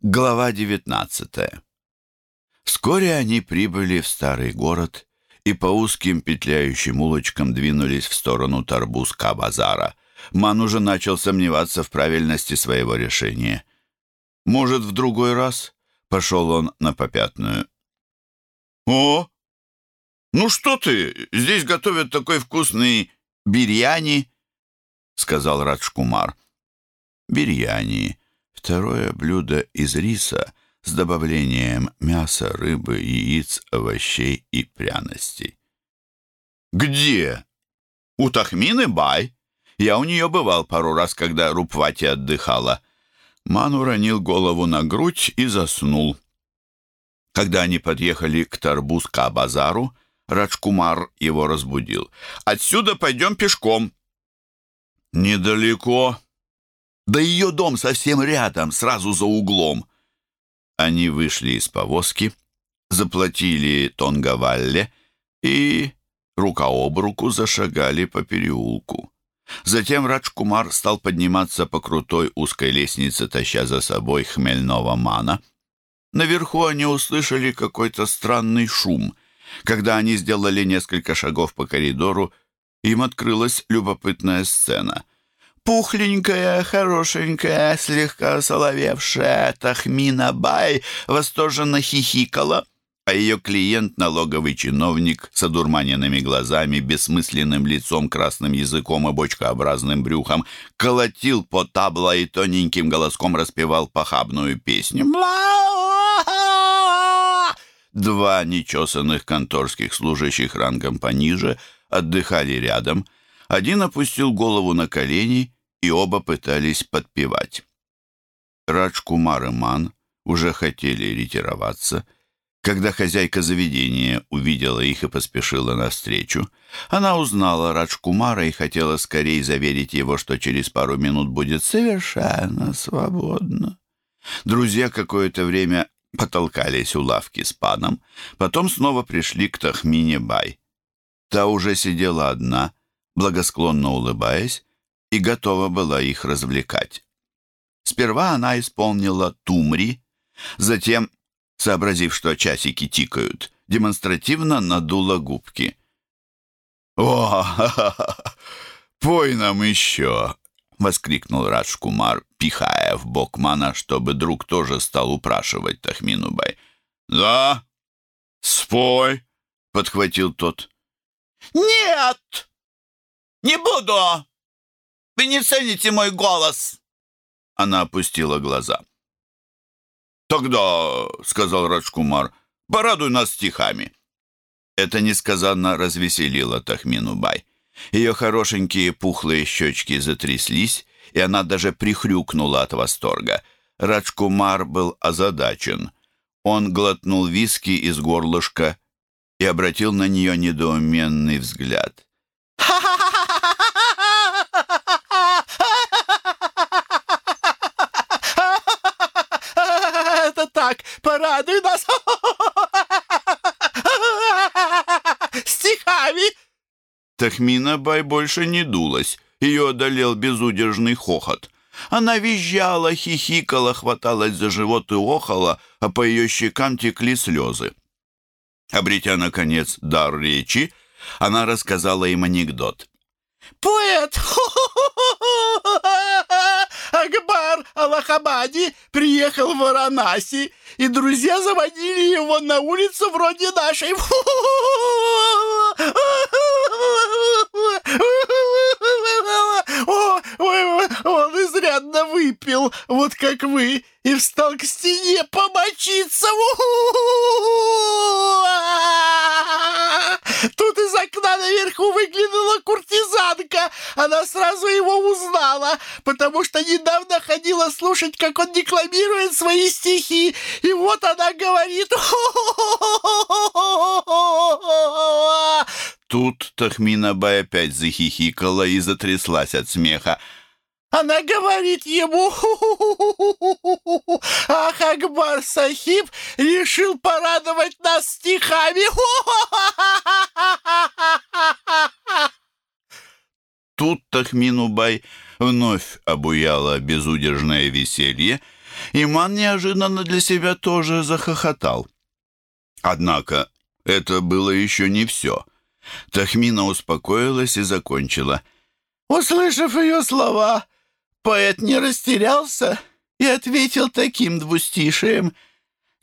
Глава 19 Вскоре они прибыли в старый город и по узким петляющим улочкам двинулись в сторону Тарбуска-базара. Ман уже начал сомневаться в правильности своего решения. Может, в другой раз? Пошел он на попятную. «О! Ну что ты, здесь готовят такой вкусный бирьяни!» сказал Раджкумар. «Бирьяни» Второе блюдо из риса с добавлением мяса, рыбы, яиц, овощей и пряностей. «Где?» «У Тахмины Бай. Я у нее бывал пару раз, когда Рупвати отдыхала». Ман уронил голову на грудь и заснул. Когда они подъехали к Тарбуска-базару, Раджкумар его разбудил. «Отсюда пойдем пешком». «Недалеко», да ее дом совсем рядом, сразу за углом. Они вышли из повозки, заплатили Тонгавалле и рука об руку зашагали по переулку. Затем Раджкумар стал подниматься по крутой узкой лестнице, таща за собой хмельного мана. Наверху они услышали какой-то странный шум. Когда они сделали несколько шагов по коридору, им открылась любопытная сцена — Пухленькая, хорошенькая, слегка соловевшая Тахмина Бай восторженно хихикала, а ее клиент, налоговый чиновник с одурманенными глазами, бессмысленным лицом, красным языком и бочкообразным брюхом, колотил по табло и тоненьким голоском распевал похабную песню. Два нечесанных конторских служащих рангом пониже отдыхали рядом. Один опустил голову на колени и оба пытались подпевать. Радж Кумар и Ман уже хотели ретироваться, когда хозяйка заведения увидела их и поспешила навстречу. Она узнала Радж Кумара и хотела скорее заверить его, что через пару минут будет совершенно свободно. Друзья какое-то время потолкались у лавки с паном, потом снова пришли к Тахмине Бай. Та уже сидела одна, благосклонно улыбаясь, и готова была их развлекать. Сперва она исполнила «Тумри», затем, сообразив, что часики тикают, демонстративно надула губки. «О, пой нам еще!» — воскликнул Радж Кумар, пихая в бок Мана, чтобы друг тоже стал упрашивать Тахминубай. «Да, спой!» — подхватил тот. «Нет, не буду!» Вы не цените мой голос!» Она опустила глаза. «Тогда, — сказал Раджкумар, — порадуй нас стихами». Это несказанно развеселило Тахмину Бай. Ее хорошенькие пухлые щечки затряслись, и она даже прихрюкнула от восторга. Раджкумар был озадачен. Он глотнул виски из горлышка и обратил на нее недоуменный взгляд. так, порадуй нас стихами!» Тахмина Бай больше не дулась. Ее одолел безудержный хохот. Она визжала, хихикала, хваталась за живот и охала, а по ее щекам текли слезы. Обретя, наконец, дар речи, она рассказала им анекдот. «Поэт! Акбар Аллахабади приехал в Варанаси, и друзья заводили его на улицу вроде нашей. он изрядно выпил, вот как вы, и встал к стене помочиться. Тут из окна наверху выглянула куртизанка. Она сразу его узнала, потому что недавно ходила слушать, как он декламирует свои стихи. И вот она говорит... Тут Тахмина Бай опять захихикала и затряслась от смеха. Она говорит ему, ах, Акбар Сахиб решил порадовать нас стихами. Тут Тахминубай вновь обуяло безудержное веселье, и Ман неожиданно для себя тоже захохотал. Однако это было еще не все. Тахмина успокоилась и закончила. Услышав ее слова, поэт не растерялся и ответил таким двустишием.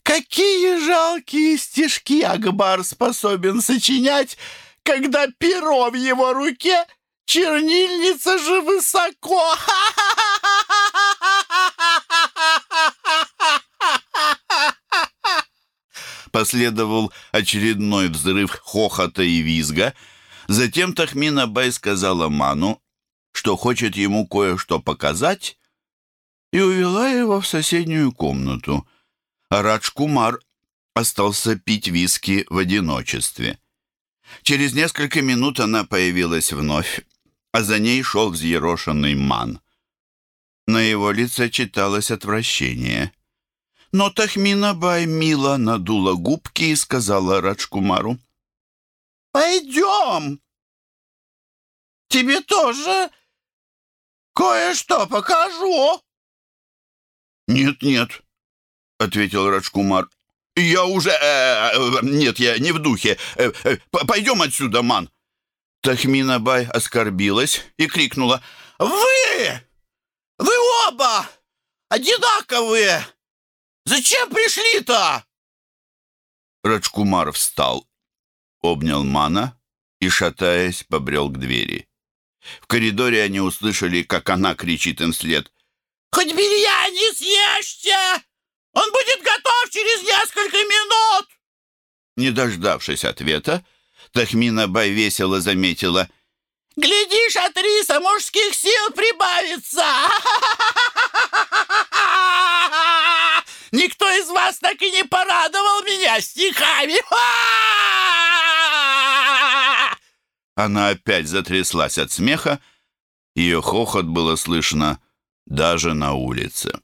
«Какие жалкие стишки Акбар способен сочинять, когда перо в его руке, чернильница же высоко!» Последовал очередной взрыв хохота и визга. Затем Тахмина Бай сказала Ману, что хочет ему кое-что показать, и увела его в соседнюю комнату. А Радж Кумар остался пить виски в одиночестве. Через несколько минут она появилась вновь, а за ней шел взъерошенный Ман. На его лице читалось отвращение. Но Тахмина Бай мило надула губки и сказала Раджкумару. «Пойдем! Тебе тоже кое-что покажу!» «Нет-нет», — ответил Раджкумар. «Я уже... Э, э, нет, я не в духе. Э, э, пойдем отсюда, ман!» Тахмина Бай оскорбилась и крикнула. «Вы! Вы оба одинаковые! Зачем пришли-то?» Раджкумар встал, обнял Мана и, шатаясь, побрел к двери. В коридоре они услышали, как она кричит им вслед. «Хоть белья не съешьте! Он будет готов через несколько минут!» Не дождавшись ответа, Тахмина Бай весело заметила. «Глядишь, от риса мужских сил прибавится!» Никто из вас так и не порадовал меня стихами. Она опять затряслась от смеха. Ее хохот было слышно даже на улице.